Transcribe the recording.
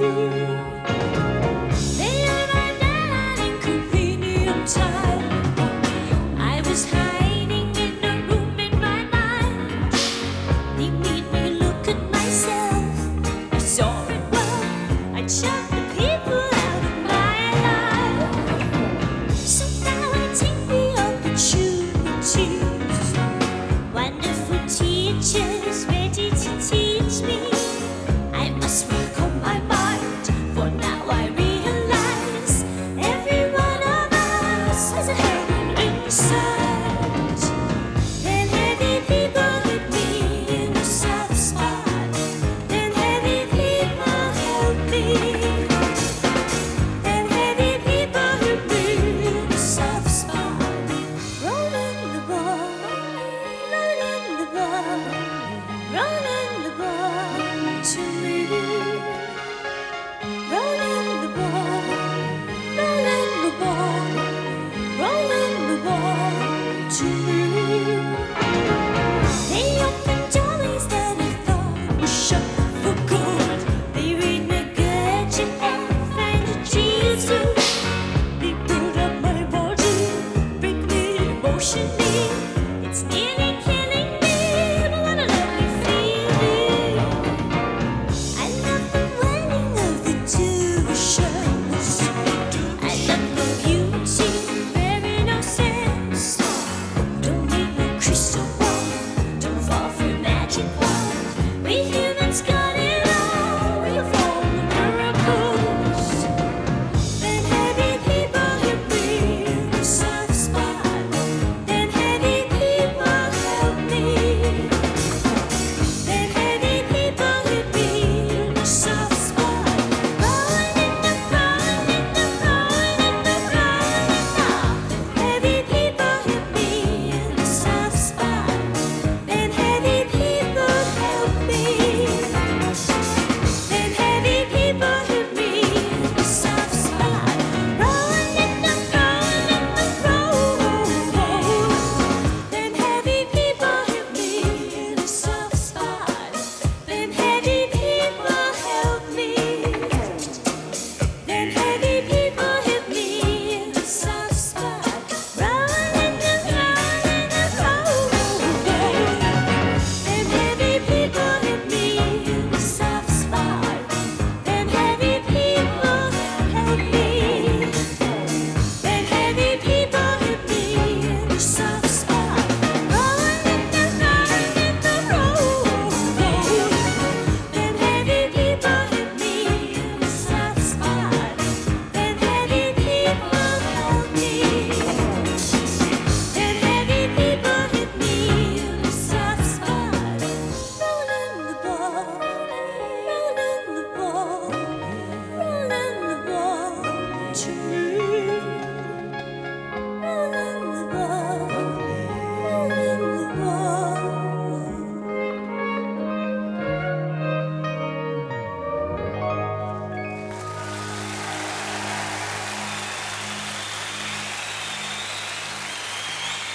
you. hiding inside. ocean deep. It's nearly